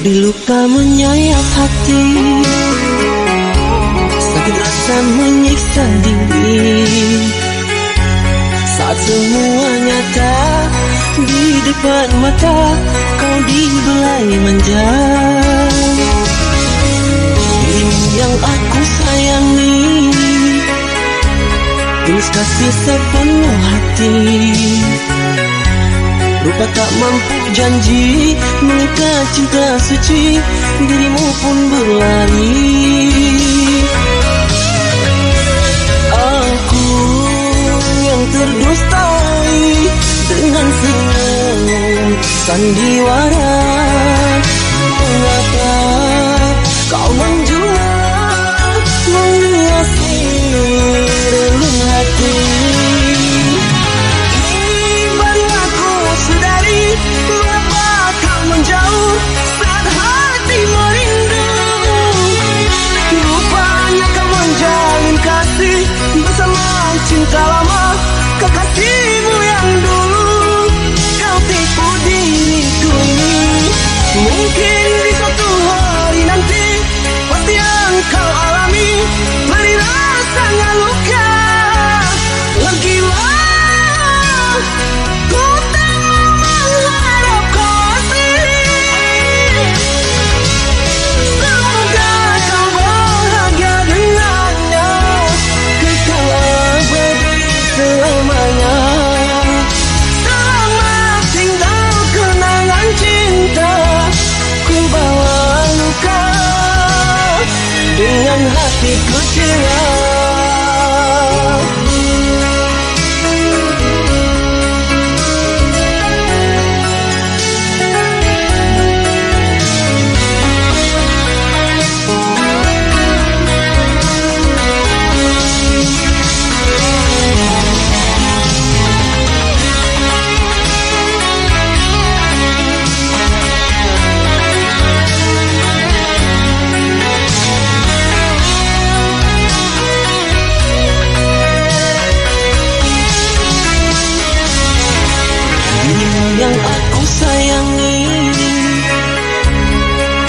diluka menyayat hati. Sakit rasa menyiksa diri. Saat semua nyata Di depan mata Kau dibelai manja. Dirimu yang aku sayangi. Tulus kasih sepenuh hati Rupa tak mampu janji Mengikat cinta suci Dirimu pun berlari. Aku yang terdustai Dengan senyum sandiwara Dengan hatiku love.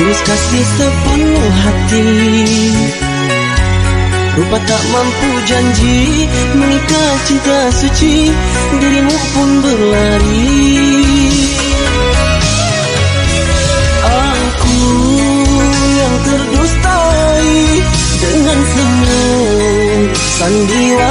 Tulus kasih sepenuh hati. Rupa tak mampu janji Mengikat cinta suci Dirimu pun berlari. Aku yang terdustai Dengan senyum sandiwara